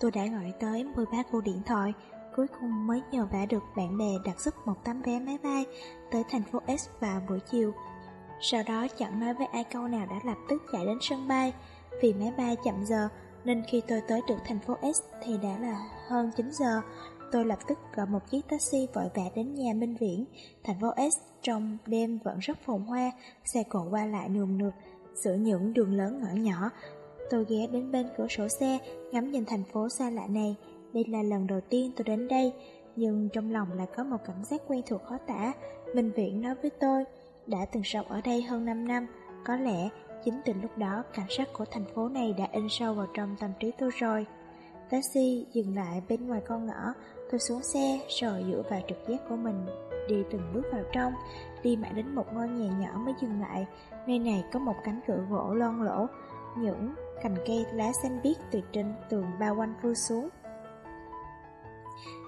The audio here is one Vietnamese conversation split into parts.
Tôi đã gọi tới 13 cuộc điện thoại, Cuối cùng mới nhờ vả được bạn bè đặt giúp một tấm vé máy bay Tới thành phố S vào buổi chiều. Sau đó chẳng nói với ai câu nào đã lập tức chạy đến sân bay, Vì máy bay chậm giờ Nên khi tôi tới được thành phố S thì đã là hơn 9 giờ. Tôi lập tức gọi một chiếc taxi vội vã đến nhà Minh Viễn, Thành phố S trong đêm vẫn rất phồn hoa, Xe cộ qua lại nườm nượp Giữa những đường lớn ngõ nhỏ Tôi ghé đến bên cửa sổ xe, ngắm nhìn thành phố xa lạ này. Đây là lần đầu tiên tôi đến đây, nhưng trong lòng lại có một cảm giác quen thuộc khó tả. Minh Viễn nói với tôi, đã từng sống ở đây hơn 5 năm, có lẽ chính từ lúc đó cảnh giác của thành phố này đã in sâu vào trong tâm trí tôi rồi. Taxi dừng lại bên ngoài con ngõ, tôi xuống xe rồi dựa vào trực giác của mình đi từng bước vào trong, đi mãi đến một ngôi nhà nhỏ mới dừng lại. Nơi này có một cánh cửa gỗ lon lỗ, những cành cây lá xanh biếc từ trên tường bao quanh vươn xuống.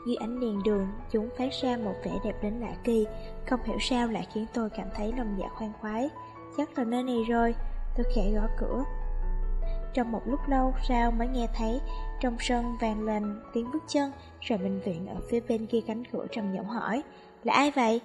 Dưới ánh đèn đường, chúng phát ra một vẻ đẹp đến lạ kỳ, không hiểu sao lại khiến tôi cảm thấy lòng dạ khoan khoái. Chắc là nơi này rồi, tôi khẽ gõ cửa. Trong một lúc lâu sau mới nghe thấy trong sân vang lên tiếng bước chân, rồi bệnh Viện ở phía bên kia cánh cửa trầm giọng hỏi, là ai vậy?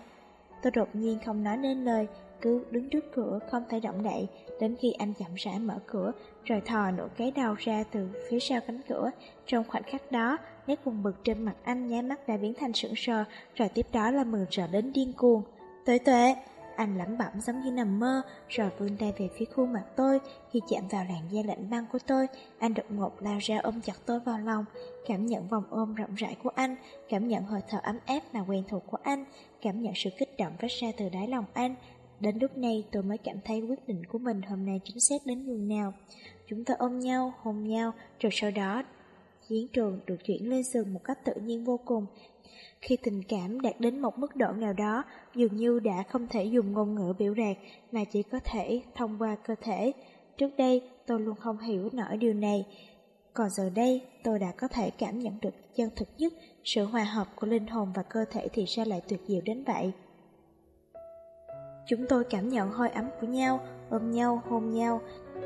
Tôi đột nhiên không nói nên lời, cứ đứng trước cửa không thể động đậy, đến khi anh chậm rãi mở cửa, rồi thò nửa cái đầu ra từ phía sau cánh cửa. Trong khoảnh khắc đó, nét buồn bực trên mặt anh nháy mắt đã biến thành sững sờ, rồi tiếp đó là mừng rỡ đến điên cuồng. Tuệ tuệ! Anh lẩm bẩm giống như nằm mơ, rồi vươn tay về phía khuôn mặt tôi. Khi chạm vào làn da lạnh băng của tôi, anh đột ngột lao ra ôm chặt tôi vào lòng, cảm nhận vòng ôm rộng rãi của anh, cảm nhận hơi thở ấm áp mà quen thuộc của anh, cảm nhận sự kích động phát ra từ đáy lòng anh. Đến lúc này tôi mới cảm thấy quyết định của mình hôm nay chính xác đến nhường nào. Chúng ta ôm nhau, hôn nhau, rồi sau đó chiến trường được chuyển lên giường một cách tự nhiên vô cùng. Khi tình cảm đạt đến một mức độ nào đó, dường như đã không thể dùng ngôn ngữ biểu đạt, mà chỉ có thể thông qua cơ thể. Trước đây, tôi luôn không hiểu nổi điều này. Còn giờ đây, tôi đã có thể cảm nhận được chân thực nhất, sự hòa hợp của linh hồn và cơ thể thì ra lại tuyệt diệu đến vậy. Chúng tôi cảm nhận hơi ấm của nhau, ôm nhau, hôn nhau,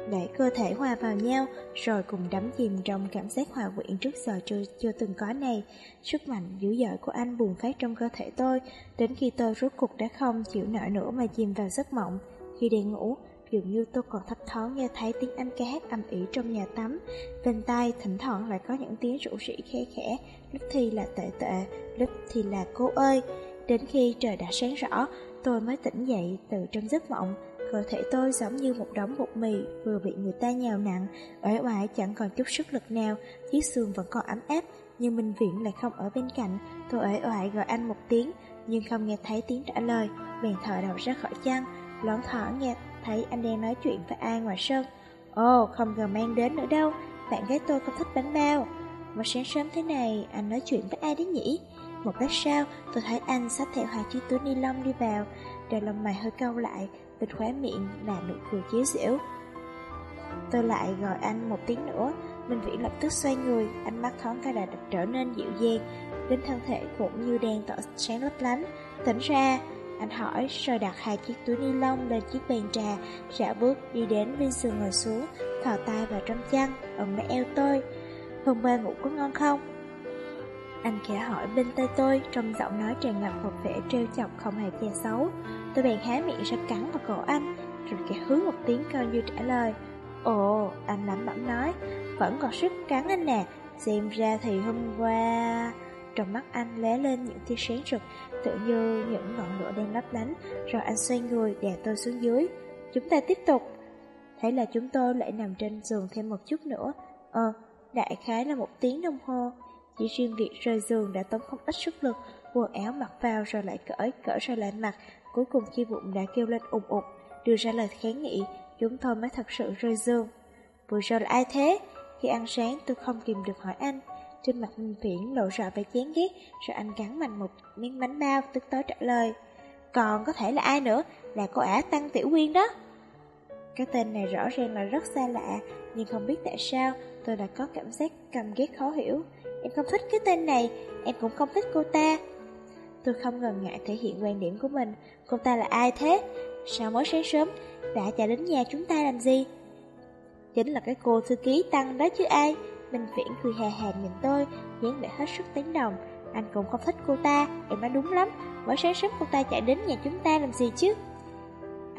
để cơ thể hòa vào nhau, rồi cùng đắm chìm trong cảm giác hòa quyện trước giờ chưa, chưa từng có này. Sức mạnh dữ dội của anh bùng phát trong cơ thể tôi, đến khi tôi rốt cục đã không chịu nổi nữa mà chìm vào giấc mộng. Khi đi ngủ, dường như tôi còn thấp thoáng nghe thấy tiếng anh ca hát âm ỉ trong nhà tắm. Bên tai thỉnh thoảng lại có những tiếng rủ rỉ khe khẽ, lúc thì là tệ tệ, lúc thì là cô ơi. Đến khi trời đã sáng rõ, tôi mới tỉnh dậy từ trong giấc mộng. Cơ thể tôi giống như một đống bột mì vừa bị người ta nhào nặng, uể oải chẳng còn chút sức lực nào, chiếc xương vẫn còn ấm áp, nhưng Minh Viễn lại không ở bên cạnh. Tôi uể oải gọi anh một tiếng, nhưng không nghe thấy tiếng trả lời, bèn thở đầu ra khỏi chăn, loáng thoáng nghe thấy anh đang nói chuyện với ai ngoài sân. Ồ, không ngờ mang đến nữa đâu, bạn gái tôi không thích bánh bao. Mà sáng sớm thế này, anh nói chuyện với ai đấy nhỉ? Một lát sau, tôi thấy anh xách theo hai chiếc túi ni lông đi vào, đôi lông mày hơi cau lại, bịt khóe miệng là nụ cười chế giễu. Tôi lại gọi anh một tiếng nữa, Minh Viễn lập tức xoay người, ánh mắt thoáng cái đã trở nên dịu dàng, đến thân thể cũng như đèn tỏ sáng lấp lánh. Tỉnh ra, anh hỏi rồi đặt hai chiếc túi ni lông lên chiếc bàn trà, rảo bước đi đến bên giường ngồi xuống, thò tay vào trong chăn, ôm lấy eo tôi. Hôm qua ngủ có ngon không? Anh khẽ hỏi bên tay tôi Trong giọng nói tràn ngập một vẻ trêu chọc không hề che xấu. Tôi bèn há miệng ra cắn vào cổ anh Rồi kẻ hứa một tiếng coi như trả lời. Ồ, anh lẩm bẩm nói Vẫn còn sức cắn anh nè Xem ra thì hôm qua Trong mắt anh lóe lên những tia sáng rực Tự như những ngọn lửa đang lấp lánh. Rồi anh xoay người đè tôi xuống dưới. Chúng ta tiếp tục. Thế là chúng tôi lại nằm trên giường thêm một chút nữa. Ờ, đại khái là một tiếng đồng hồ chỉ riêng việc rời giường đã tốn không ít sức lực, quần áo mặc vào rồi lại cởi, cởi rồi lại mặc, cuối cùng khi bụng đã kêu lên ủng ụt, đưa ra lời kháng nghị, chúng tôi mới thật sự rơi giường. Vừa rồi là ai thế? Khi ăn sáng tôi không kìm được hỏi anh, Trên mặt Minh Viễn lộ rõ vẻ chán ghét, rồi anh gắn mạnh một miếng bánh bao, tức tối trả lời. Còn có thể là ai nữa, là cô ả Tăng Tiểu Quyên đó. Cái tên này rõ ràng là rất xa lạ, nhưng không biết tại sao tôi đã có cảm giác căm ghét khó hiểu. Em không thích cái tên này, em cũng không thích cô ta. Tôi không ngần ngại thể hiện quan điểm của mình. Cô ta là ai thế? Sao mới sáng sớm đã chạy đến nhà chúng ta làm gì? Chính là cái cô thư ký Tăng đó chứ ai. Minh Viễn cười hà hà nhìn tôi, dáng vẻ hết sức tán đồng. Anh cũng không thích cô ta, em nói đúng lắm. Mới sáng sớm cô ta chạy đến nhà chúng ta làm gì chứ?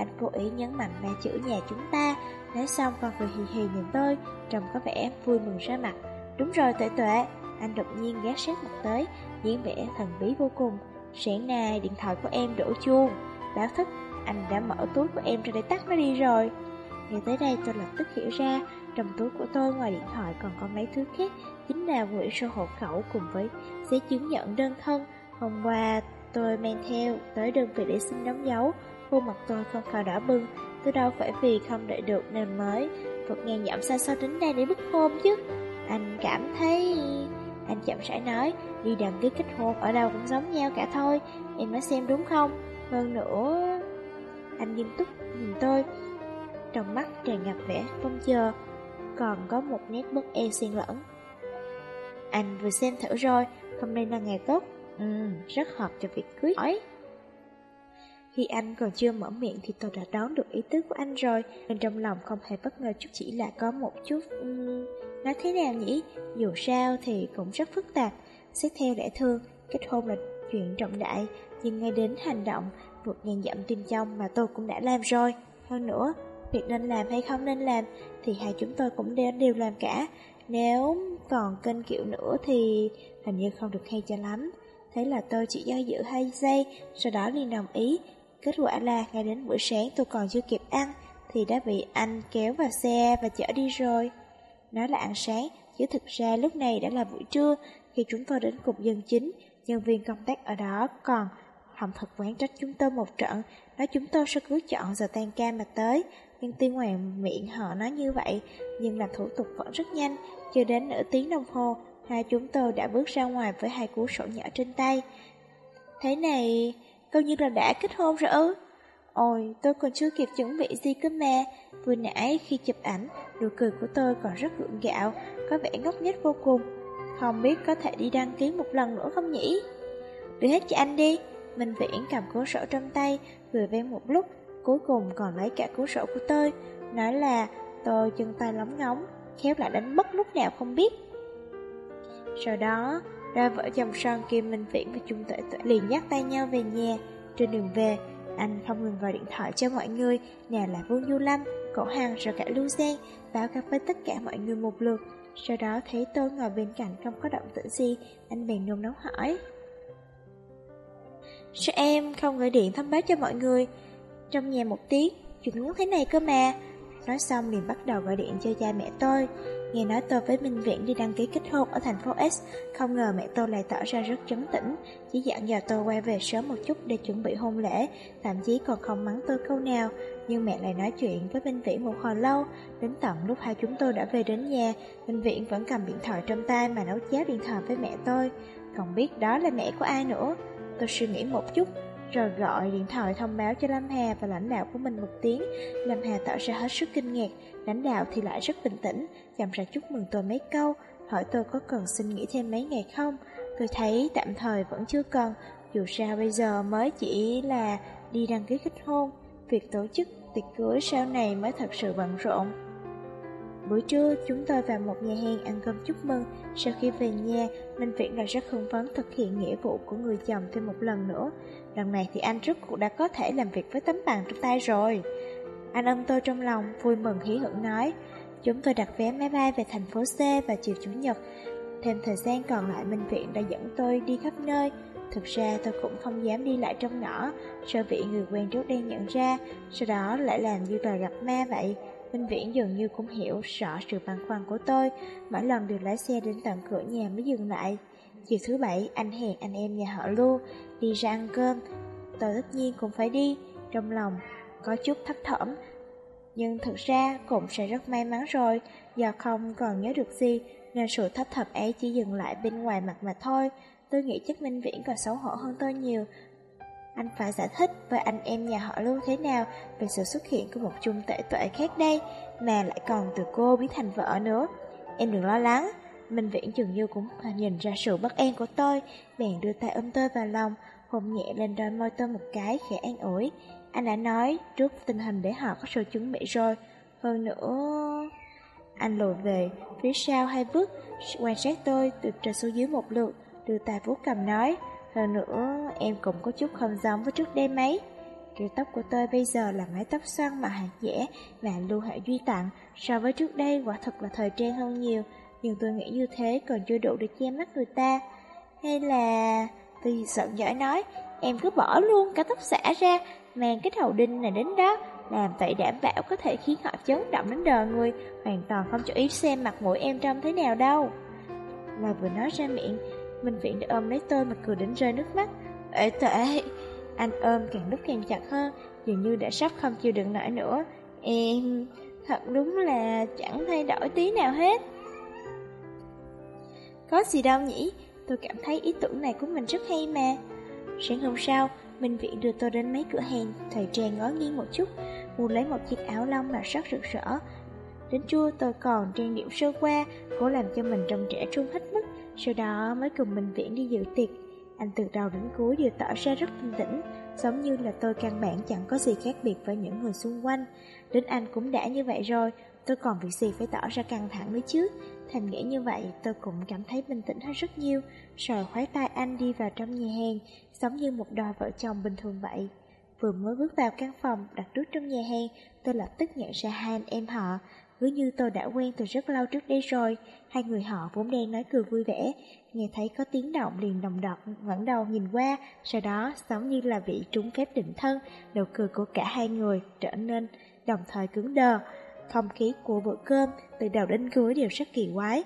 Anh cố ý nhấn mạnh ba chữ nhà chúng ta Nói xong còn cười hì hì nhìn tôi Trông có vẻ vui mừng ra mặt Đúng rồi tuệ tuệ anh đột nhiên ghé sát mặt tới diễn vẻ thần bí vô cùng. Sáng nay điện thoại của em đổ chuông. Báo thức, Anh đã mở túi của em ra để tắt nó đi rồi. Nghe tới đây tôi lập tức hiểu ra, Trong túi của tôi ngoài điện thoại còn có mấy thứ khác, Chính là quyển sổ hộ khẩu cùng với giấy chứng nhận đơn thân. Hôm qua tôi mang theo tới đơn vị để xin đóng dấu. Khuôn mặt tôi không khỏi đỏ bừng, Tôi đâu phải vì không đợi được nên mới Vượt ngàn dặm xa xôi đến đây để bức hôn chứ. Anh cảm thấy... Anh chậm rãi nói Đi đăng ký kết hôn ở đâu cũng giống nhau cả thôi Em nói xem đúng không? Hơn nữa Anh nghiêm túc nhìn tôi Trong mắt tràn ngập vẻ trông chờ Còn có một nét bất e xen lẫn. Anh vừa xem thử rồi Hôm nay là ngày tốt. Ừ, rất hợp cho việc cưới. hỏi khi anh còn chưa mở miệng thì tôi đã đoán được ý tứ của anh rồi. Nên trong lòng không hề bất ngờ chút chỉ là có một chút um, Nói thế nào nhỉ? Dù sao thì cũng rất phức tạp. Xét theo lẽ thương, kết hôn là chuyện trọng đại Nhưng ngay đến hành động vượt ngàn dặm tim trong mà tôi cũng đã làm rồi. Hơn nữa, việc nên làm hay không nên làm Thì hai chúng tôi cũng đều, đều làm cả. Nếu còn kênh kiểu nữa thì hình như không được hay cho lắm. Thế là tôi chỉ do dự hai giây Sau đó liền đồng ý. Kết quả là ngay đến buổi sáng tôi còn chưa kịp ăn Thì đã bị anh kéo vào xe và chở đi rồi. Nói là ăn sáng, Chứ thực ra lúc này đã là buổi trưa. Khi chúng tôi đến cục dân chính, Nhân viên công tác ở đó còn Hồng thật quán trách chúng tôi một trận. Nói chúng tôi sẽ cứ chọn giờ tan ca mà tới. Nhưng tuy ngoài miệng họ nói như vậy, Nhưng làm thủ tục vẫn rất nhanh. Chưa đến nửa tiếng đồng hồ, Hai chúng tôi đã bước ra ngoài với hai cuốn sổ nhỏ trên tay. Thế này coi như là đã kết hôn rồi ư. Ôi, tôi còn chưa kịp chuẩn bị gì cơ mà. Vừa nãy khi chụp ảnh, nụ cười của tôi còn rất gượng gạo, có vẻ ngốc nghếch vô cùng. Không biết có thể đi đăng ký một lần nữa không nhỉ? Đưa hết cho anh đi. Minh Viễn cầm cuốn sổ trong tay, vừa ven một lúc, cuối cùng còn lấy cả cuốn sổ của tôi. Nói là tôi chân tay lóng ngóng, khéo lại đánh mất lúc nào không biết. Sau đó, Đôi vợ chồng son Kim Minh Viễn và Trung Tuệ Tuệ liền dắt tay nhau về nhà. Trên đường về, anh không ngừng gọi điện thoại cho mọi người, nào là Vương Du Lâm, Cổ Hằng rồi cả Lưu Giang, báo cáo với tất cả mọi người một lượt. Sau đó thấy tôi ngồi bên cạnh không có động tĩnh gì, anh bèn nôn nóng hỏi. Sao em không gọi điện thông báo cho mọi người? Trong nhà một tiếng, chuyện muốn thế này cơ mà. Nói xong liền bắt đầu gọi điện cho cha mẹ tôi. Nghe nói tôi với Minh Viễn đi đăng ký kết hôn ở thành phố S, không ngờ mẹ tôi lại tỏ ra rất trấn tĩnh, chỉ dặn dò tôi quay về sớm một chút để chuẩn bị hôn lễ, thậm chí còn không mắng tôi câu nào. Nhưng mẹ lại nói chuyện với Minh Viễn một hồi lâu, đến tận lúc hai chúng tôi đã về đến nhà, Minh Viễn vẫn cầm điện thoại trong tay mà nấu cháo điện thoại với mẹ tôi. Không biết đó là mẹ của ai nữa. Tôi suy nghĩ một chút, rồi gọi điện thoại thông báo cho Lâm Hà và lãnh đạo của mình một tiếng. Lâm Hà tỏ ra hết sức kinh ngạc, lãnh đạo thì lại rất bình tĩnh, chậm ra chúc mừng tôi mấy câu, hỏi tôi có cần xin nghỉ thêm mấy ngày không. Tôi thấy tạm thời vẫn chưa cần, dù sao bây giờ mới chỉ là đi đăng ký kết hôn, việc tổ chức tiệc cưới sau này mới thật sự bận rộn. Buổi trưa, chúng tôi vào một nhà hàng ăn cơm chúc mừng. Sau khi về nhà, Minh Viễn đã rất hưng phấn thực hiện nghĩa vụ của người chồng thêm một lần nữa. Lần này thì anh rốt cuộc đã có thể làm việc với tấm bằng trong tay rồi. Anh ôm tôi trong lòng, vui mừng hí hưởng nói. Chúng tôi đặt vé máy bay về thành phố C vào chiều Chủ nhật. Thêm thời gian còn lại Minh Viện đã dẫn tôi đi khắp nơi. Thực ra tôi cũng không dám đi lại trong ngõ, sợ bị người quen trước đen nhận ra, sau đó lại làm như là gặp ma vậy. Minh Viễn dường như cũng hiểu rõ sự băn khoăn của tôi, mỗi lần đều lái xe đến tận cửa nhà mới dừng lại. Chiều thứ bảy, anh hẹn anh em nhà họ Lưu đi ra ăn cơm. Tôi tất nhiên cũng phải đi, trong lòng có chút thấp thỏm. Nhưng thực ra cũng sẽ rất may mắn rồi, do không còn nhớ được gì, nên sự thấp thỏm ấy chỉ dừng lại bên ngoài mặt mà thôi. Tôi nghĩ chắc Minh Viễn còn xấu hổ hơn tôi nhiều. Anh phải giải thích với anh em nhà họ Lưu thế nào về sự xuất hiện của một chung tệ tuệ khác đây, mà lại còn từ cô biến thành vợ nữa. Em đừng lo lắng, Minh Viễn dường như cũng à, nhìn ra sự bất an của tôi, bèn đưa tay ôm tôi vào lòng, hôn nhẹ lên đôi môi tôi một cái khẽ an ủi. Anh đã nói trước tình hình để họ có sự chuẩn bị rồi. Hơn nữa... Anh lùi về phía sau hai bước, quan sát tôi từ trên xuống dưới một lượt, đưa tay vuốt cầm nói. Hơn nữa, em cũng có chút không giống với trước đây mấy. Kiểu tóc của tôi bây giờ là mái tóc xoăn mà hạt dẻ và lưu hạ duy tặng, so với trước đây quả thật là thời trang hơn nhiều, nhưng tôi nghĩ như thế còn chưa đủ để che mắt người ta. Hay là... Tôi giận giỏi nói, em cứ bỏ luôn cả tóc xả ra, mang cái đầu đinh này đến đó, làm vậy đảm bảo có thể khiến họ chấn động đến đờ người, hoàn toàn không chú ý xem mặt mũi em trông thế nào đâu. Lời vừa nói ra miệng, Minh Viện đã ôm lấy tôi mà cười đến rơi nước mắt. Ê tệ, anh ôm càng lúc càng chặt hơn, dường như đã sắp không chịu đựng nổi nữa. Em, thật đúng là chẳng thay đổi tí nào hết. Có gì đâu nhỉ, tôi cảm thấy ý tưởng này của mình rất hay mà. Sáng hôm sau, Minh Viện đưa tôi đến mấy cửa hàng thời trang ngó nghiêng một chút, mua lấy một chiếc áo lông màu sắc rực rỡ. Đến trưa tôi còn trang điểm sơ qua, cố làm cho mình trông trẻ trung hết mức, sau đó mới cùng Minh Viện đi dự tiệc. Anh từ đầu đến cuối đều tỏ ra rất bình tĩnh, giống như là tôi căn bản chẳng có gì khác biệt với những người xung quanh. Đến anh cũng đã như vậy rồi, tôi còn việc gì phải tỏ ra căng thẳng nữa chứ. thành nghĩ như vậy, tôi cũng cảm thấy bình tĩnh hơn rất nhiều, rồi khoái tay anh đi vào trong nhà hàng, giống như một đôi vợ chồng bình thường vậy. Vừa mới bước vào căn phòng đặt trước trong nhà hàng, tôi lập tức nhận ra hai anh em họ, cứ như tôi đã quen từ rất lâu trước đây rồi. Hai người họ vốn đang nói cười vui vẻ, nghe thấy có tiếng động liền đồng đọt ngẩng đầu nhìn qua, sau đó giống như là vị trúng phép định thân, nụ cười của cả hai người trở nên đồng thời cứng đờ. Không khí của bữa cơm từ đầu đến cuối đều rất kỳ quái.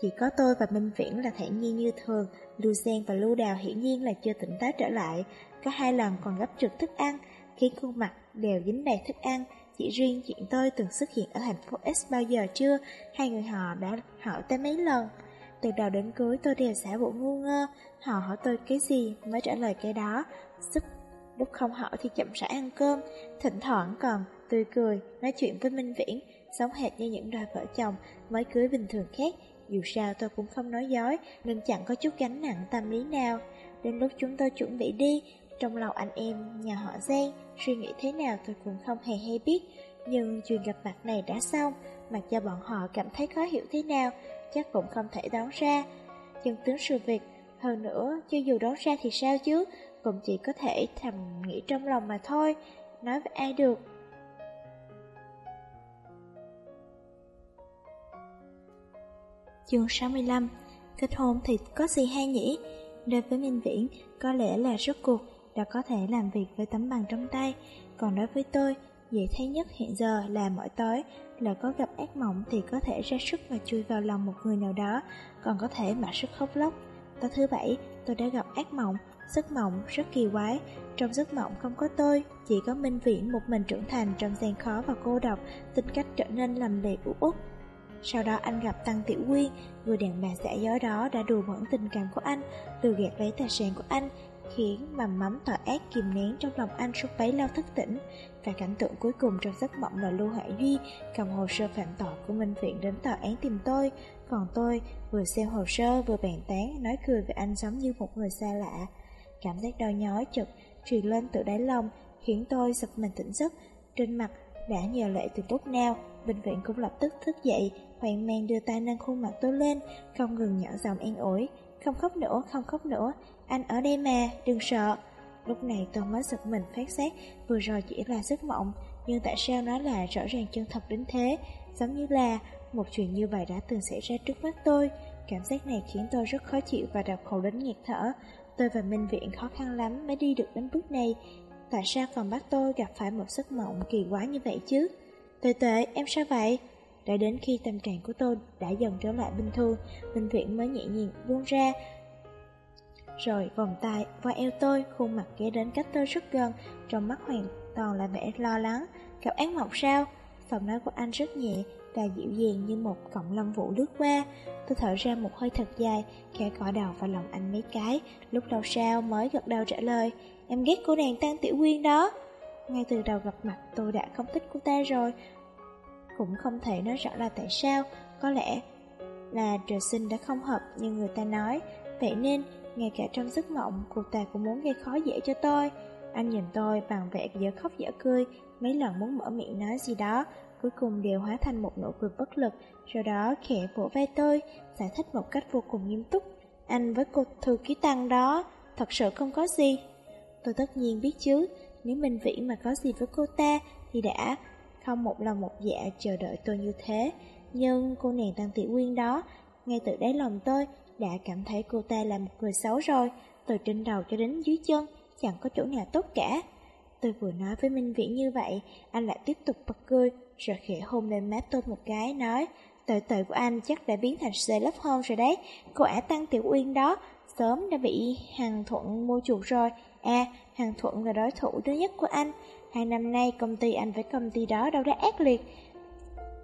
Chỉ có tôi và Minh Viễn là thản nhiên như thường, Lưu Giang và Lưu Đào hiển nhiên là chưa tỉnh táo trở lại, có hai lần còn gấp trực thức ăn, khiến khuôn mặt đều dính đầy thức ăn. Chỉ riêng chuyện tôi từng xuất hiện ở thành phố S bao giờ chưa, hai người họ đã hỏi tới mấy lần. Từ đầu đến cuối tôi đều xả bộ ngu ngơ, họ hỏi tôi cái gì mới trả lời cái đó. Sức lúc không hỏi thì chậm rãi ăn cơm, thỉnh thoảng còn tươi cười, nói chuyện với Minh Viễn, sống hệt như những đôi vợ chồng mới cưới bình thường khác. Dù sao tôi cũng không nói dối, nên chẳng có chút gánh nặng tâm lý nào. Đến lúc chúng tôi chuẩn bị đi, trong lòng anh em nhà họ Giang, suy nghĩ thế nào tôi cũng không hề hay biết. Nhưng chuyện gặp mặt này đã xong, mặc cho bọn họ cảm thấy khó hiểu thế nào, chắc cũng không thể đoán ra. Chân tướng sự việc, hơn nữa, cho dù đoán ra thì sao chứ, cũng chỉ có thể thầm nghĩ trong lòng mà thôi, nói với ai được. Chương 65 Kết hôn thì có gì hay nhỉ? Đối với Minh Viễn, có lẽ là rốt cuộc đã có thể làm việc với tấm bằng trong tay. Còn đối với tôi, dễ thấy nhất hiện giờ là mỗi tối là có gặp ác mộng thì có thể ra sức mà chui vào lòng một người nào đó, còn có thể mà sức khóc lóc. Tối thứ bảy, tôi đã gặp ác mộng, giấc mộng rất kỳ quái. Trong giấc mộng không có tôi, chỉ có Minh Viễn một mình trưởng thành trong gian khó và cô độc, tính cách trở nên lầm lì ủ út. Sau đó anh gặp Tăng Tiểu Quyên, người đàn bà giả dối đó đã đùa bẩn tình cảm của anh, lừa gạt lấy tài sản của anh, khiến mầm mắm tỏ ác kìm nén trong lòng anh suốt bấy lâu thức tỉnh. Và cảnh tượng cuối cùng trong giấc mộng là Lưu Hải Duy cầm hồ sơ phạm tội của Minh Viện đến tòa án tìm tôi, còn tôi vừa xem hồ sơ vừa bàn tán nói cười về anh giống như một người xa lạ. Cảm giác đau nhói chực truyền lên từ đáy lòng khiến tôi giật mình tỉnh giấc, trên mặt đã nhờ lệ từ lúc nào, bệnh viện cũng lập tức thức dậy, hoang mang đưa tay nâng khuôn mặt tôi lên, không ngừng nhỏ giọng an ủi. Không khóc nữa, không khóc nữa, anh ở đây mà, đừng sợ. Lúc này tôi mới giật mình phát giác, vừa rồi chỉ là giấc mộng, nhưng tại sao nó lại rõ ràng chân thật đến thế? Giống như là một chuyện như vậy đã từng xảy ra trước mắt tôi. Cảm giác này khiến tôi rất khó chịu và đập khẩu đến nghẹt thở. Tôi và Minh Viện khó khăn lắm mới đi được đến bước này. Tại sao còn bắt tôi gặp phải một giấc mộng kỳ quá như vậy chứ? Tệ tệ, em sao vậy? Đã đến khi tâm trạng của tôi đã dần trở lại bình thường, Minh Viện mới nhẹ nhàng buông ra. Rồi vòng tay qua eo tôi, khuôn mặt ghé đến cách tôi rất gần, trong mắt hoàn toàn là vẻ lo lắng. Gặp án mộng sao? Giọng nói của anh rất nhẹ, và dịu dàng như một cọng lông vũ lướt qua. Tôi thở ra một hơi thật dài, khẽ cọ đầu vào lòng anh mấy cái, lúc lâu sau mới gật đầu trả lời, em ghét cô nàng Tăng Tiểu Quyên đó. Ngay từ đầu gặp mặt tôi đã không thích cô ta rồi, cũng không thể nói rõ là tại sao, có lẽ là trời sinh đã không hợp như người ta nói, vậy nên ngay cả trong giấc mộng cô ta cũng muốn gây khó dễ cho tôi. Anh nhìn tôi bằng vẻ dở khóc dở cười, mấy lần muốn mở miệng nói gì đó, cuối cùng đều hóa thành một nụ cười bất lực, sau đó khẽ vỗ vai tôi, giải thích một cách vô cùng nghiêm túc. Anh với cô thư ký tăng đó, thật sự không có gì. Tôi tất nhiên biết chứ, nếu Minh Vĩ mà có gì với cô ta thì đã không một lòng một dạ chờ đợi tôi như thế. Nhưng cô nàng Tăng Tiểu Quyên đó, ngay từ đáy lòng tôi đã cảm thấy cô ta là một người xấu rồi, từ trên đầu cho đến dưới chân, chẳng có chỗ nào tốt cả. Tôi vừa nói với Minh Vĩ như vậy, anh lại tiếp tục bật cười, rồi khẽ hôn lên má tôi một cái, nói, tội tội của anh chắc đã biến thành xe lớp hơn rồi đấy, cô ả Tăng Tiểu Uyên đó, sớm đã bị Hằng Thuận mua chuộc rồi. À, Hằng Thuận là đối thủ thứ nhất của anh, hai năm nay công ty anh với công ty đó đâu đã ác liệt,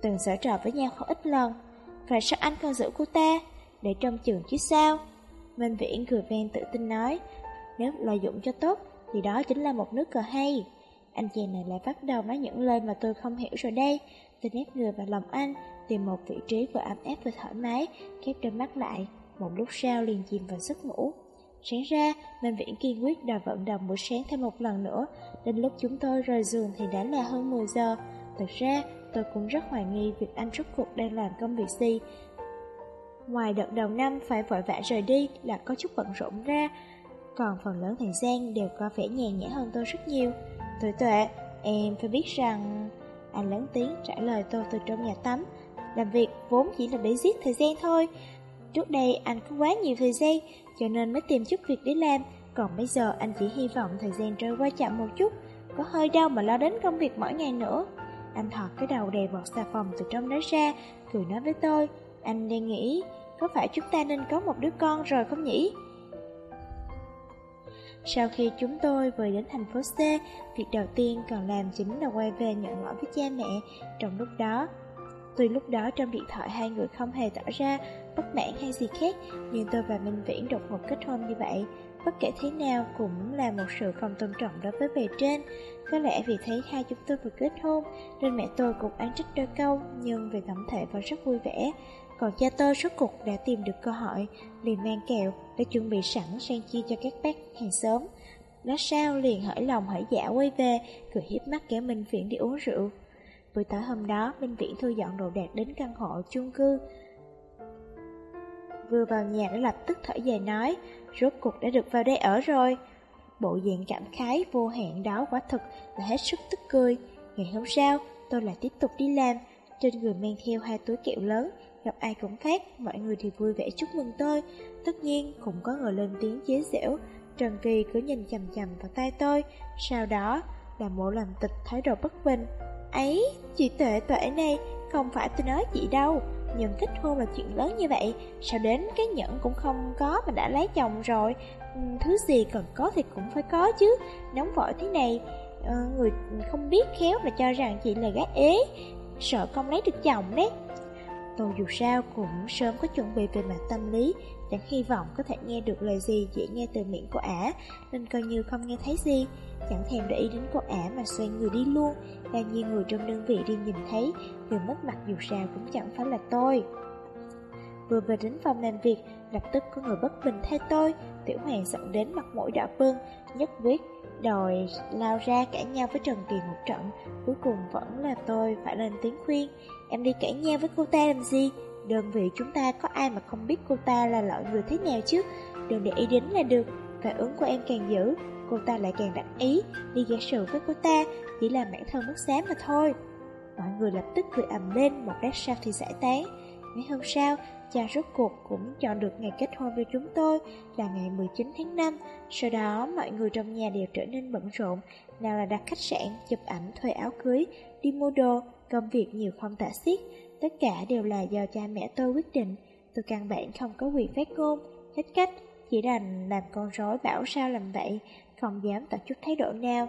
từng sở trò với nhau không ít lần. và sao anh còn giữ cô ta? Để trong trường chứ sao? Minh Viễn cười ven tự tin nói, nếu lợi dụng cho tốt thì đó chính là một nước cờ hay. Anh chàng này lại bắt đầu nói những lời mà tôi không hiểu rồi đây. Tôi nép người vào lòng anh, tìm một vị trí vừa ấm áp vừa thoải mái, khép đôi mắt lại. Một lúc sau liền chìm vào giấc ngủ. Sáng ra, Minh Viễn kiên quyết đòi vận động buổi sáng thêm một lần nữa. Đến lúc chúng tôi rời giường thì đã là hơn 10 giờ. thật ra, tôi cũng rất hoài nghi việc anh rốt cuộc đang làm công việc gì. Ngoài đợt đầu năm phải vội vã rời đi là có chút bận rộn ra, còn phần lớn thời gian đều có vẻ nhàn nhã hơn tôi rất nhiều. tuổi tuệ, em phải biết rằng... Anh lớn tiếng trả lời tôi từ trong nhà tắm. Làm việc vốn chỉ là để giết thời gian thôi. Trước đây anh có quá nhiều thời gian, cho nên mới tìm chút việc để làm. Còn bây giờ anh chỉ hy vọng thời gian trôi qua chậm một chút, có hơi đau mà lo đến công việc mỗi ngày nữa. Anh thọt cái đầu đầy bọt xà phòng từ trong đó ra, cười nói với tôi. Anh đang nghĩ, có phải chúng ta nên có một đứa con rồi không nhỉ? Sau khi chúng tôi vừa đến thành phố C, việc đầu tiên cần làm chính là quay về nhận lỗi với cha mẹ. Trong lúc đó, tuy lúc đó trong điện thoại hai người không hề tỏ ra bất mãn hay gì khác, nhưng tôi và Minh Viễn đột ngột kết hôn như vậy. Bất kể thế nào cũng là một sự không tôn trọng đối với bề trên. Có lẽ vì thấy hai chúng tôi vừa kết hôn, nên mẹ tôi cũng án trách đôi câu, nhưng về tổng thể vẫn rất vui vẻ. Còn cha tôi rốt cục đã tìm được cơ hội, liền mang kẹo để chuẩn bị sẵn sang chia cho các bác hàng xóm. Nó sao liền hỏi lòng hỏi dạ quay về, cười hiếp mắt kéo Minh Viễn đi uống rượu. Buổi tối hôm đó, Minh Viễn thu dọn đồ đạc đến căn hộ chung cư. Vừa vào nhà đã lập tức thở dài nói, rốt cuộc đã được vào đây ở rồi. Bộ dạng cảm khái vô hạn đó quả thực là hết sức tức cười. Ngày hôm sau, tôi lại tiếp tục đi làm, trên người mang theo hai túi kẹo lớn, gặp ai cũng phát, mọi người thì vui vẻ chúc mừng tôi. Tất nhiên cũng có người lên tiếng chế giễu, Trần Kỳ cứ nhìn chầm chầm vào tay tôi, sau đó là mộ làm tịch thái độ bất bình. Ấy, chị tuệ tuệ này, không phải tôi nói chị đâu, nhưng kết hôn là chuyện lớn như vậy, sao đến cái nhẫn cũng không có mà đã lấy chồng rồi. Ừ, thứ gì cần có thì cũng phải có chứ, nóng vội thế này, ờ, người không biết khéo là cho rằng chị là gái ế, sợ không lấy được chồng đấy. Tôi dù sao cũng sớm có chuẩn bị về mặt tâm lý, chẳng hy vọng có thể nghe được lời gì dễ nghe từ miệng của ả, nên coi như không nghe thấy gì. Chẳng thèm để ý đến cô ả mà xoay người đi luôn, bao nhiêu người trong đơn vị đi nhìn thấy, người mất mặt dù sao cũng chẳng phải là tôi. Vừa về đến phòng làm việc, lập tức có người bất bình thay tôi, tiểu hoàng giận đến mặt mũi đỏ bưng, nhất quyết đòi lao ra cãi nhau với Trần Kỳ một trận, cuối cùng vẫn là tôi phải lên tiếng khuyên. Em đi cãi nhau với cô ta làm gì? Đơn vị chúng ta có ai mà không biết cô ta là loại người thế nào chứ? Đừng để ý đến là được, phản ứng của em càng dữ, cô ta lại càng đắc ý, đi gây sự với cô ta, chỉ là bản thân mất xám mà thôi. Mọi người lập tức cười ầm lên, một lát sau thì giải tán. Ngày hôm sau, cha rốt cuộc cũng chọn được ngày kết hôn với chúng tôi là ngày 19 tháng 5. Sau đó, mọi người trong nhà đều trở nên bận rộn, nào là đặt khách sạn, chụp ảnh, thuê áo cưới, đi mua đồ, công việc nhiều không tả xiết. Tất cả đều là do cha mẹ tôi quyết định. Tôi căn bản không có quyền phát ngôn, hết cách, chỉ đành làm con rối bảo sao làm vậy, không dám tỏ chút thái độ nào.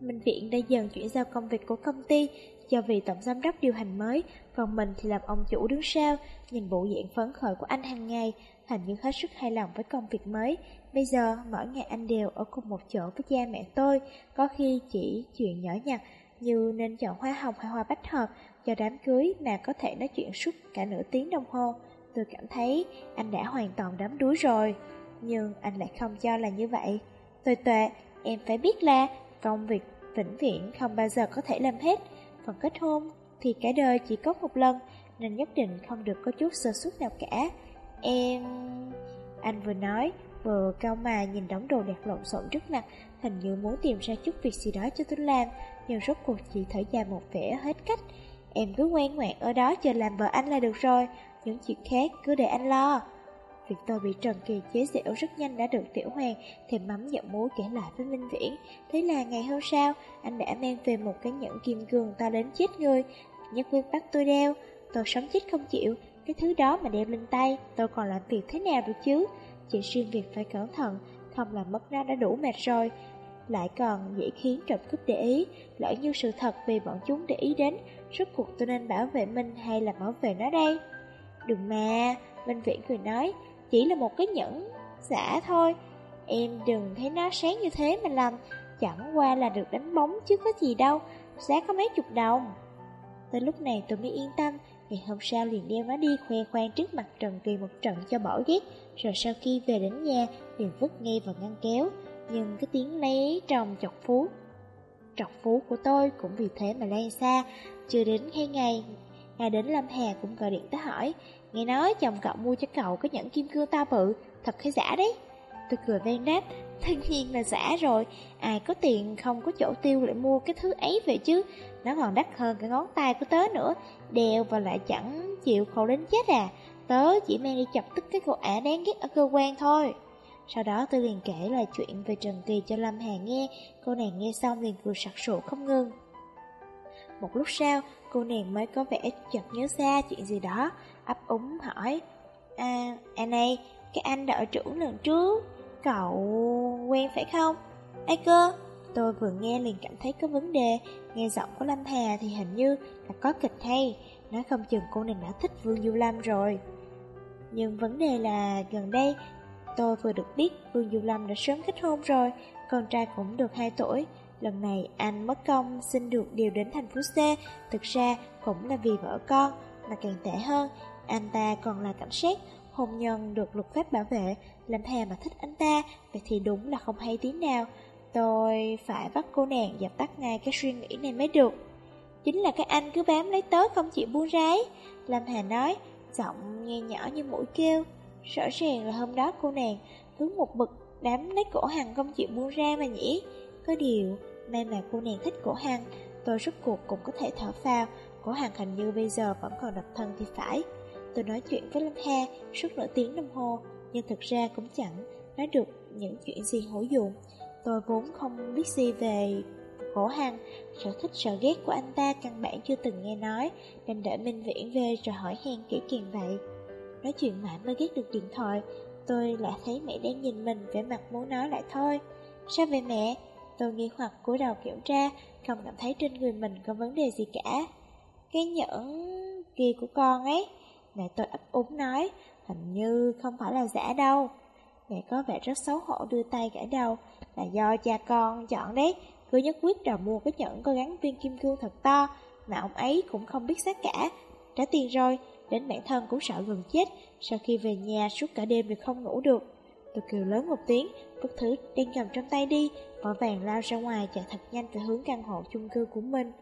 Minh Viện đã dần chuyển giao công việc của công ty do vì tổng giám đốc điều hành mới, còn mình thì làm ông chủ đứng sau, nhìn bộ dạng phấn khởi của anh hàng ngày, hình như hết sức hài lòng với công việc mới. Bây giờ, mỗi ngày anh đều ở cùng một chỗ với cha mẹ tôi, có khi chỉ chuyện nhỏ nhặt như nên chọn hoa hồng hay hoa bách hợp cho đám cưới mà có thể nói chuyện suốt cả nửa tiếng đồng hồ. Tôi cảm thấy anh đã hoàn toàn đắm đuối rồi, nhưng anh lại không cho là như vậy. tôi tuệ, em phải biết là công việc vĩnh viễn không bao giờ có thể làm hết. Phần kết hôn thì cả đời chỉ có một lần, nên nhất định không được có chút sơ suất nào cả. Em... Anh vừa nói, vừa cao mà nhìn đống đồ đạc lộn xộn trước mặt, hình như muốn tìm ra chút việc gì đó cho tôi làm, nhưng rốt cuộc chỉ thở dài một vẻ hết cách. Em cứ ngoan ngoãn ở đó chờ làm vợ anh là được rồi, những chuyện khác cứ để anh lo. Việc tôi bị Trần Kỳ chế giễu rất nhanh đã được Tiểu Hoàng thèm mắm dặm muối kể lại với Minh Viễn. Thế là ngày hôm sau, anh đã mang về một cái nhẫn kim cương to đến chết người, nhất quyết bắt tôi đeo. Tôi sống chết không chịu, cái thứ đó mà đeo lên tay, tôi còn làm việc thế nào được chứ? Chỉ riêng việc phải cẩn thận, không làm mất nó đã đủ mệt rồi. Lại còn dễ khiến trộm cướp để ý, lỡ như sự thật vì bọn chúng để ý đến, rốt cuộc tôi nên bảo vệ mình hay là bảo vệ nó đây? Đừng mà, Minh Viễn cười nói, chỉ là một cái nhẫn giả thôi. Em đừng thấy nó sáng như thế mà làm, chẳng qua là được đánh bóng chứ có gì đâu, giá có mấy chục đồng. Tới lúc này tôi mới yên tâm, ngày hôm sau liền đeo nó đi khoe khoang trước mặt Trần Kỳ một trận cho bỏ ghét, rồi sau khi về đến nhà liền vứt ngay vào ngăn kéo. Nhưng cái tiếng lấy trong chọc phú Trọc phú của tôi cũng vì thế mà lan xa Chưa đến hai ngày Ngày đến Lâm Hà cũng gọi điện tới hỏi Nghe nói chồng cậu mua cho cậu cái nhẫn kim cương to bự. Thật hay giả đấy? Tôi cười ven đáp. Tất nhiên là giả rồi. Ai có tiền không có chỗ tiêu lại mua cái thứ ấy về chứ. Nó còn đắt hơn cái ngón tay của tớ nữa. Đeo và lại chẳng chịu khổ đến chết à. Tớ chỉ mang đi chọc tức cái cô ả đáng ghét ở cơ quan thôi. Sau đó tôi liền kể lại chuyện về Trần Kỳ cho Lâm Hà nghe. Cô nàng nghe xong liền cười sặc sụa không ngừng. Một lúc sau, cô nàng mới có vẻ chợt nhớ ra chuyện gì đó ấp úng hỏi À, à này, cái anh đội trưởng lần trước Cậu quen phải không? Ai cơ? Tôi vừa nghe liền cảm thấy có vấn đề Nghe giọng của Lâm Hà thì hình như là có kịch hay Nói không chừng cô nàng đã thích Vương Du Lâm rồi Nhưng vấn đề là gần đây Tôi vừa được biết Vương Du Lâm đã sớm kết hôn rồi Con trai cũng được 2 tuổi Lần này anh mất công xin được điều đến thành phố C Thực ra cũng là vì vợ con Mà càng tệ hơn anh ta còn là cảnh sát, Hôn nhân được luật pháp bảo vệ, Làm Hà mà thích anh ta, Vậy thì đúng là không hay tí nào. Tôi phải bắt cô nàng dập tắt ngay cái suy nghĩ này mới được. Chính là cái anh cứ bám lấy tớ không chịu buông rái. Lâm Hà nói, Giọng nghe nhỏ như mũi kêu. Rõ ràng là hôm đó cô nàng cứ một bực đám lấy cổ hằng không chịu buông ra mà nhỉ. Có điều, May mà cô nàng thích cổ hằng, Tôi rút cuộc cũng có thể thở phào. Cổ hằng hình như bây giờ vẫn còn độc thân thì phải. Tôi nói chuyện với Lâm Hà suốt nửa tiếng đồng hồ, Nhưng thực ra cũng chẳng nói được những chuyện gì hữu dụng. Tôi vốn không biết gì về khổ hằng, Sở thích sợ ghét của anh ta căn bản chưa từng nghe nói, Nên đợi Minh Viễn về rồi hỏi hèn kỹ càng vậy. Nói chuyện mãi mới ghét được điện thoại, Tôi lại thấy mẹ đang nhìn mình, vẻ mặt muốn nói lại thôi. Sao về mẹ? Tôi nghi hoặc cúi đầu kiểm tra, Không cảm thấy trên người mình có vấn đề gì cả. Cái nhẫn kia của con ấy Mẹ tôi ấp úng nói, Hình như không phải là giả đâu. Mẹ có vẻ rất xấu hổ đưa tay gãi đầu, Là do cha con chọn đấy. Cứ nhất quyết đòi mua cái nhẫn có gắn viên kim cương thật to, Mà ông ấy cũng không biết giá cả. Trả tiền rồi, Đến bản thân cũng sợ gần chết, Sau khi về nhà suốt cả đêm thì không ngủ được. Tôi kêu lớn một tiếng Vứt thứ đang cầm trong tay đi, Vội vàng lao ra ngoài chạy thật nhanh về hướng căn hộ chung cư của mình.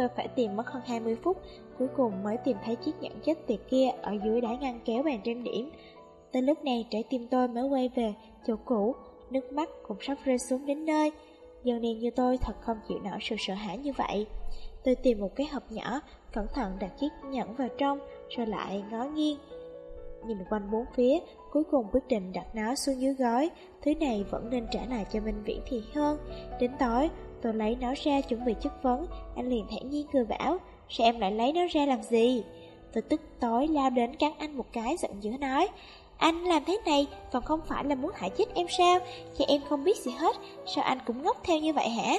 Tôi phải tìm mất hơn 20 phút. Cuối cùng mới tìm thấy chiếc nhẫn chết tiệt kia Ở dưới đáy ngăn kéo bàn trang điểm. Tới lúc này, trái tim tôi mới quay về chỗ cũ, Nước mắt cũng sắp rơi xuống đến nơi. Dân đen như tôi thật không chịu nổi sự sợ hãi như vậy. Tôi tìm một cái hộp nhỏ, Cẩn thận đặt chiếc nhẫn vào trong, Rồi lại ngó nghiêng, Nhìn quanh bốn phía. Cuối cùng quyết định đặt nó xuống dưới gói Thứ này vẫn nên trả lại cho Minh Viễn thì hơn. Đến tối tôi lấy nó ra chuẩn bị chất vấn Anh liền thản nhiên cười bảo Sao em lại lấy nó ra làm gì Tôi tức tối lao đến cắn anh một cái giận dữ nói Anh làm thế này còn không phải là muốn hại chết em sao? Khi em không biết gì hết, sao anh cũng ngốc theo như vậy hả?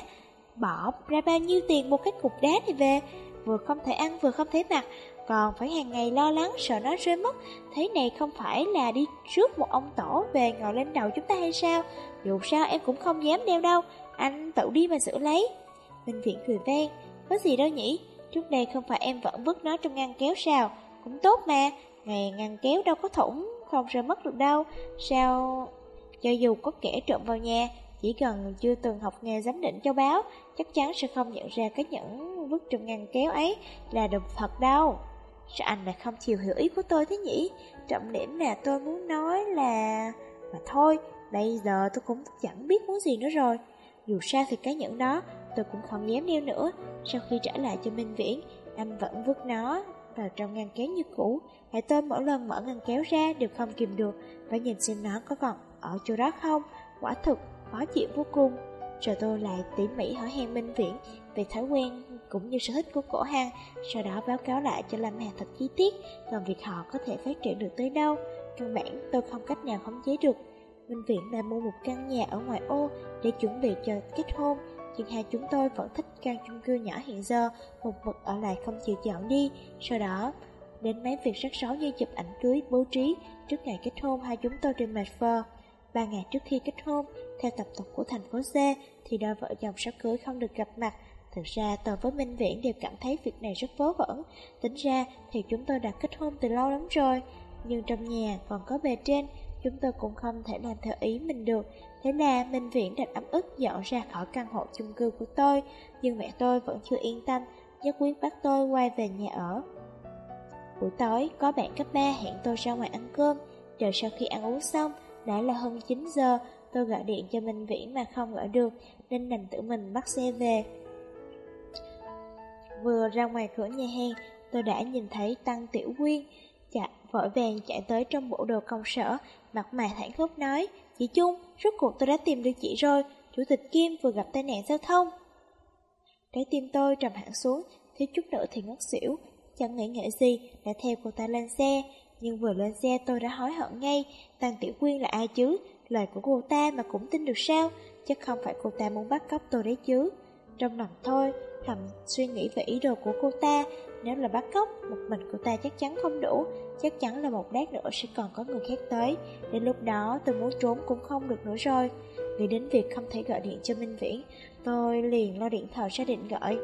Bỏ ra bao nhiêu tiền một cái cục đá này về, vừa không thể ăn vừa không thể mặc, còn phải hàng ngày lo lắng sợ nó rơi mất. Thế này không phải là đi trước một ông tổ về ngồi lên đầu chúng ta hay sao? Dù sao em cũng không dám đeo đâu, anh tự đi mà giữ lấy. Minh Viễn cười vang, có gì đâu nhỉ? Trước đây không phải em vẫn vứt nó trong ngăn kéo sao? Cũng tốt mà, ngày ngăn kéo đâu có thủng, không rơi mất được đâu. Sao... Cho dù có kẻ trộm vào nhà, chỉ cần chưa từng học nghề giám định cho báo, chắc chắn sẽ không nhận ra cái nhẫn vứt trong ngăn kéo ấy là đồ thật đâu. Sao anh lại không chịu hiểu ý của tôi thế nhỉ? Trọng điểm là tôi muốn nói là... Mà thôi, bây giờ tôi cũng chẳng biết muốn gì nữa rồi. Dù sao thì cái nhẫn đó tôi cũng không dám đeo nữa. Sau khi trả lại cho Minh Viễn, anh vẫn vứt nó vào trong ngăn kéo như cũ. hệ tôi mỗi lần mở ngăn kéo ra đều không kìm được, phải nhìn xem nó có còn ở chỗ đó không. Quả thực, khó chịu vô cùng. Rồi tôi lại tỉ mỉ hỏi hàng Minh Viễn về thói quen cũng như sở thích của cổ hàng, sau đó báo cáo lại cho Lâm Hà thật chi tiết, còn việc họ có thể phát triển được tới đâu. Căn bản tôi không cách nào khống chế được. Minh Viễn đã mua một căn nhà ở ngoài ô để chuẩn bị cho kết hôn, nhưng hai chúng tôi vẫn thích căn chung cư nhỏ hiện giờ, một mực ở lại không chịu chọn đi. Sau đó, đến mấy việc rắc rối như chụp ảnh cưới, bố trí, trước ngày kết hôn hai chúng tôi trên mệt phờ. Ba ngày trước khi kết hôn, theo tập tục của thành phố C, thì đôi vợ chồng sắp cưới không được gặp mặt. Thực ra tôi với Minh Viễn đều cảm thấy việc này rất vớ vẩn. Tính ra thì chúng tôi đã kết hôn từ lâu lắm rồi. Nhưng trong nhà còn có bề trên, chúng tôi cũng không thể làm theo ý mình được. Thế là Minh Viễn đành ấm ức dọn ra khỏi căn hộ chung cư của tôi. Nhưng mẹ tôi vẫn chưa yên tâm, nhất quyết bắt tôi quay về nhà ở. Buổi tối, có bạn cấp 3 hẹn tôi ra ngoài ăn cơm. Chờ sau khi ăn uống xong, đã là hơn 9 giờ, tôi gọi điện cho Minh Viễn mà không gọi được, nên đành tự mình bắt xe về. Vừa ra ngoài cửa nhà hàng, tôi đã nhìn thấy Tăng Tiểu Quyên, vội vàng chạy tới trong bộ đồ công sở, mặt mày thẳng thốt nói, Chị Trung, rốt cuộc tôi đã tìm được chị rồi, Chủ tịch Kim vừa gặp tai nạn giao thông. Trái tim tôi trầm hẳn xuống, thiếu chút nữa thì ngất xỉu, chẳng nghĩ ngợi gì, đã theo cô ta lên xe, nhưng vừa lên xe tôi đã hối hận ngay, Tàng Tiểu Quyên là ai chứ, lời của cô ta mà cũng tin được sao, chắc không phải cô ta muốn bắt cóc tôi đấy chứ. Trong lòng thôi, thầm suy nghĩ về ý đồ của cô ta, nếu là bắt cóc, một mình cô ta chắc chắn không đủ, chắc chắn là một lát nữa sẽ còn có người khác tới. Đến lúc đó tôi muốn trốn cũng không được nữa rồi. Nghĩ đến việc không thể gọi điện cho Minh Viễn, tôi liền lo điện thoại ra định gọi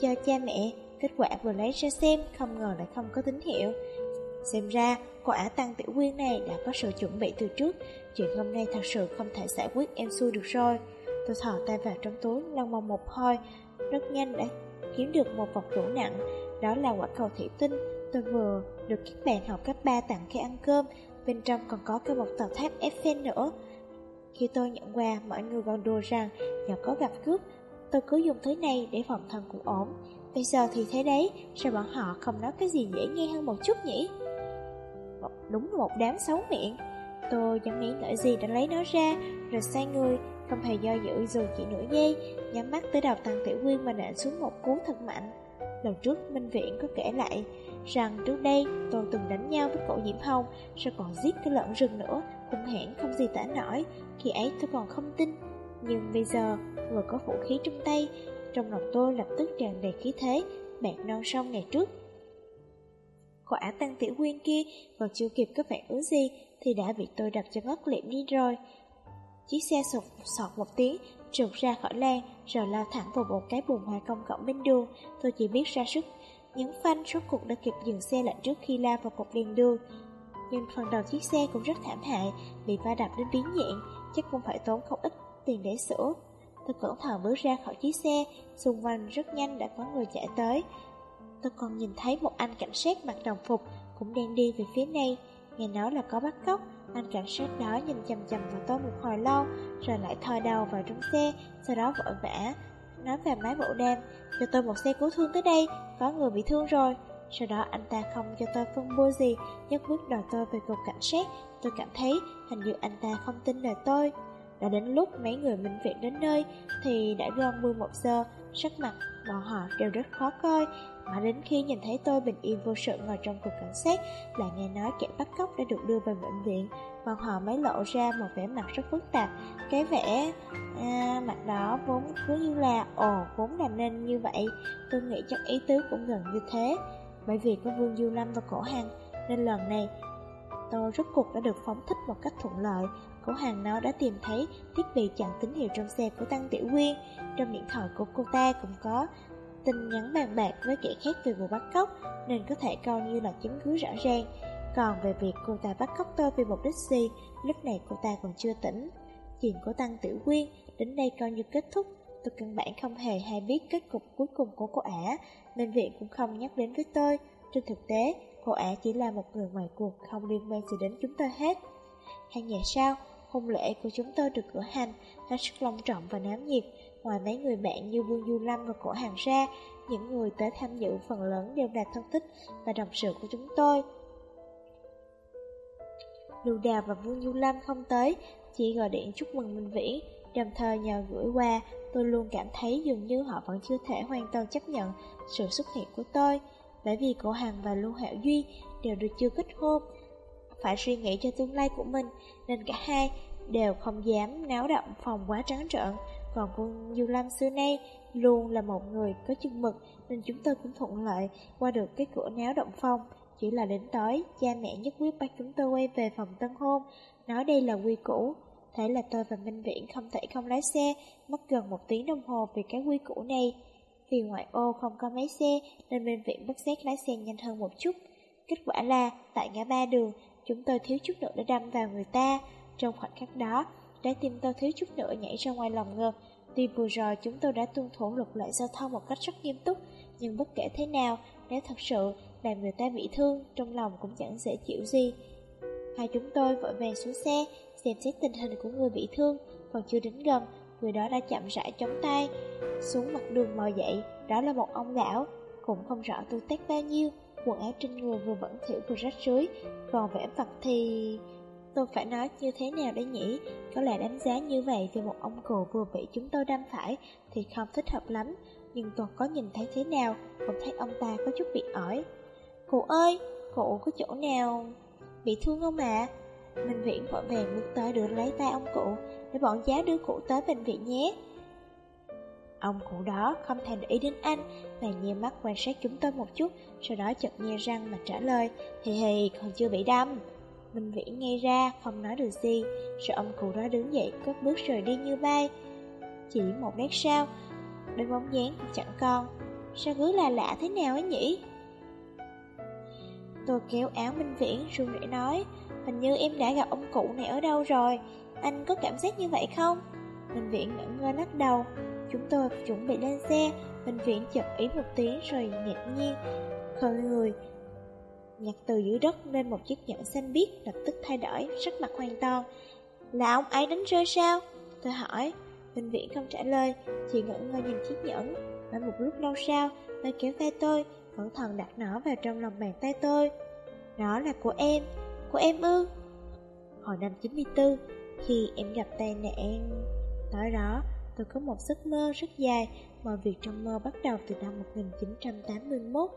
cho cha mẹ. Kết quả vừa lấy ra xem, không ngờ lại không có tín hiệu. Xem ra, cô ả tăng tiểu quyên này đã có sự chuẩn bị từ trước, chuyện hôm nay thật sự không thể giải quyết em xui được rồi. Tôi thò tay vào trong túi, lăn mong một hơi, rất nhanh đã kiếm được một vật đủ nặng, đó là quả cầu thủy tinh. Tôi vừa được các bạn học cấp 3 tặng khi ăn cơm, bên trong còn có cái một tàu tháp Eiffel nữa. Khi tôi nhận quà, mọi người còn đùa rằng nhỏ có gặp cướp, tôi cứ dùng thứ này để phòng thân cũng ổn. Bây giờ thì thế đấy, sao bọn họ không nói cái gì dễ nghe hơn một chút nhỉ? Đúng là một đám xấu miệng. Tôi chẳng nghĩ ngợi gì đã lấy nó ra, rồi sai người, không hề do dự dù chỉ nửa giây, nhắm mắt tới đầu Tăng Tiểu Quyên mà nện xuống một cú thật mạnh. Lần trước Minh Viện có kể lại rằng trước đây tôi từng đánh nhau với cổ Diễm Hồng, sao còn giết cái lợn rừng nữa, hung hãn không gì tả nổi. Khi ấy tôi còn không tin, nhưng bây giờ vừa có vũ khí trong tay, trong lòng tôi lập tức tràn đầy khí thế, bạc non sông ngày trước. Quả tăng tiểu quyên kia còn chưa kịp có phản ứng gì thì đã bị tôi đập cho ngất liệm đi rồi. Chiếc xe sụt sọt một tiếng, trượt ra khỏi lan, rồi lao thẳng vào một cái bùn hoa công cộng bên đường. Tôi chỉ biết ra sức nhấn phanh suốt cuộc đã kịp dừng xe lại trước khi lao vào cột đèn đường. Nhưng phần đầu chiếc xe cũng rất thảm hại, bị va đập đến biến dạng, chắc cũng phải tốn không ít tiền để sửa. Tôi cẩn thận bước ra khỏi chiếc xe, xung quanh rất nhanh đã có người chạy tới. Tôi còn nhìn thấy một anh cảnh sát mặc đồng phục cũng đang đi về phía này. Nghe nói là có bắt cóc, anh cảnh sát đó nhìn chầm chầm vào tôi một hồi lâu, rồi lại thò đầu vào trong xe, sau đó vội vã nói về máy bộ đàm, cho tôi một xe cứu thương tới đây, có người bị thương rồi. Sau đó anh ta không cho tôi phân bua gì, nhất quyết đòi tôi về cục cảnh sát. Tôi cảm thấy hình như anh ta không tin lời tôi. Đã đến lúc mấy người bệnh viện đến nơi thì đã gần 11 giờ, sắc mặt bọn họ đều rất khó coi. Mà đến khi nhìn thấy tôi bình yên vô sự ngồi trong cục cảnh sát, lại nghe nói kẻ bắt cóc đã được đưa về bệnh viện, bọn họ mới lộ ra một vẻ mặt rất phức tạp. Cái vẻ à, mặt đó vốn cứ như là, ồ, vốn là nên như vậy. Tôi nghĩ chắc ý tứ cũng gần như thế. Bởi vì có Vương Du Lâm và Cổ Hằng, nên lần này tôi rốt cuộc đã được phóng thích một cách thuận lợi. Cổ Hằng nó đã tìm thấy thiết bị chặn tín hiệu trong xe của Tăng Tiểu Quyên. Trong điện thoại của cô ta cũng có tin nhắn bàn bạc với kẻ khác về vụ bắt cóc, nên có thể coi như là chứng cứ rõ ràng. Còn về việc cô ta bắt cóc tôi vì mục đích gì, lúc này cô ta còn chưa tỉnh. Chuyện của Tăng Tiểu Quyên đến đây coi như kết thúc. Tôi căn bản không hề hay biết kết cục cuối cùng của cô ả, nên viện cũng không nhắc đến với tôi. Trên thực tế, cô ả chỉ là một người ngoài cuộc không liên quan gì đến chúng tôi hết. Hai ngày sau, hôn lễ của chúng tôi được cử hành hết sức long trọng và náo nhiệt. Ngoài mấy người bạn như Vương Du Lâm và Cổ Hàng ra, những người tới tham dự phần lớn đều là thân thích và đồng sự của chúng tôi. Lưu Đào và Vương Du Lâm không tới, chỉ gọi điện chúc mừng Minh Viễn, đồng thời nhờ gửi qua, tôi luôn cảm thấy dường như họ vẫn chưa thể hoàn toàn chấp nhận sự xuất hiện của tôi, bởi vì Cổ Hằng và Lưu Hạo Duy đều được chưa kết hôn, phải suy nghĩ cho tương lai của mình, nên cả hai đều không dám náo động phòng quá trắng trợn. Còn Vương Du Lâm xưa nay luôn là một người có chừng mực, nên chúng tôi cũng thuận lợi qua được cái cửa náo động phong Chỉ là đến tối, cha mẹ nhất quyết bắt chúng tôi quay về phòng tân hôn, nói đây là quy củ. Thế là tôi và Minh Viễn không thể không lái xe, mất gần một tiếng đồng hồ vì cái quy củ này. Vì ngoại ô không có máy xe, nên Minh Viễn bất xét lái xe nhanh hơn một chút. Kết quả là, tại ngã ba đường, chúng tôi thiếu chút nữa đã đâm vào người ta. Trong khoảnh khắc đó, trái tim tôi thiếu chút nữa nhảy ra ngoài lòng ngực. Tuy vừa rồi chúng tôi đã tuân thủ luật lệ giao thông một cách rất nghiêm túc, nhưng bất kể thế nào, nếu thật sự làm người ta bị thương, trong lòng cũng chẳng dễ chịu gì. Hai chúng tôi vội vàng xuống xe, xem xét tình hình của người bị thương, còn chưa đến gần, người đó đã chậm rãi chống tay, xuống mặt đường mò dậy, đó là một ông lão, cũng không rõ tu tét bao nhiêu, quần áo trên người vừa bẩn thỉu vừa rách rưới, còn vẻ mặt thì... Tôi phải nói như thế nào đấy nhỉ? Có lẽ đánh giá như vậy về một ông cụ vừa bị chúng tôi đâm phải thì không thích hợp lắm, nhưng tôi có nhìn thấy thế nào cũng thấy ông ta có chút bị ỏi. Cụ ơi, cụ có chỗ nào bị thương không ạ? À? Minh Viễn vội vàng bước tới đưa lấy tay ông cụ để bọn giá đưa cụ tới bệnh viện nhé. Ông cụ đó không thèm để ý đến anh Mà nhíu mắt quan sát chúng tôi một chút Sau đó chợt nhe răng mà trả lời Thì hì còn chưa bị đâm Minh Vĩ nghe ra không nói được gì. Rồi ông cụ đó đứng dậy cất bước rời đi như bay. Chỉ một lát sau Đến bóng dáng cũng chẳng còn. Sao cứ là lạ thế nào ấy nhỉ? Tôi kéo áo Minh Viễn run rẩy nói Hình như em đã gặp ông cụ này ở đâu rồi? Anh có cảm giác như vậy không? Minh Viễn ngẩn ngơ lắc đầu. Chúng tôi chuẩn bị lên xe, minh viện chợt ý một tiếng rồi ngạc nhiên, khơi người. Nhặt từ dưới đất lên một chiếc nhẫn xanh biếc lập tức thay đổi, sắc mặt hoàn toàn. Là ông ấy đánh rơi sao? Tôi hỏi, bệnh viện không trả lời, chỉ ngẩn ngơ nhìn chiếc nhẫn. Và một lúc lâu sau, mới kéo tay tôi, cẩn thận đặt nó vào trong lòng bàn tay tôi. Đó là của em, của em ư? Hồi năm 94, khi em gặp tai nạn... Tối đó, tôi có một giấc mơ rất dài, mọi việc trong mơ bắt đầu từ năm 1981.